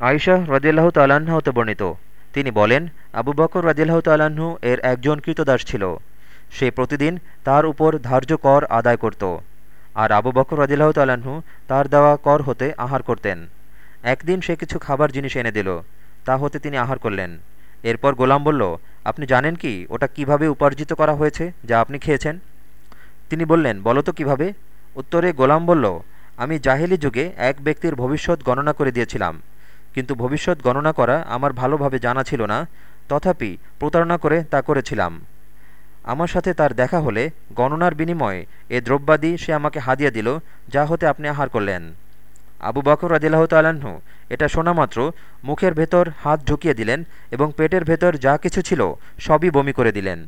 আয়শাহ রদিল্লাহ তাল্লাহ্ন হতে বর্ণিত। তিনি বলেন, আবু বকর রদিল্লাহ তাল্লাহ্ন এর একজন কৃতদাস ছিল। সে প্রতিদিন তার উপর ধার্য কর আদায় করত। আর আবু বকর রদিল্লাহ তাল্লাহ্ন তার দেওয়া কর হতে আহার করতেন। একদিন সে কিছু খাবার জিনিস এনে দিল, তা হতে তিনি আহার করলেন। এরপর গোলাম বলল, আপনি জানেন কি, ওটা কীভাবে উপার্জিত করা হয়েছে, যা আপনি খেয়েছেন? তিনি বললেন, বলো তো কীভাবে? উত্তরে গোলাম বলল, আমি জাহেলি যুগে এক ব্যক্তির ভবিষ্যৎ গণনা করে দিয়েছিলাম। কিন্তু ভবিষ্যৎ গণনা করা আমার ভালোভাবে জানা ছিল না, তথাপি প্রতারণা করে তা করেছিলাম। আমার সাথে তার দেখা হলে গণনার বিনিময়ে এ দ্রব্যাদি সে আমাকে হাদিয়া দিল, যা হতে আপনি আহার করলেন। আবু বকর রাজিল্লাহ তাল্লাহ্ন এটা শোনা মাত্র মুখের ভেতর হাত ঢুকিয়ে দিলেন এবং পেটের ভেতর যা কিছু ছিল সবই বমি করে দিলেন।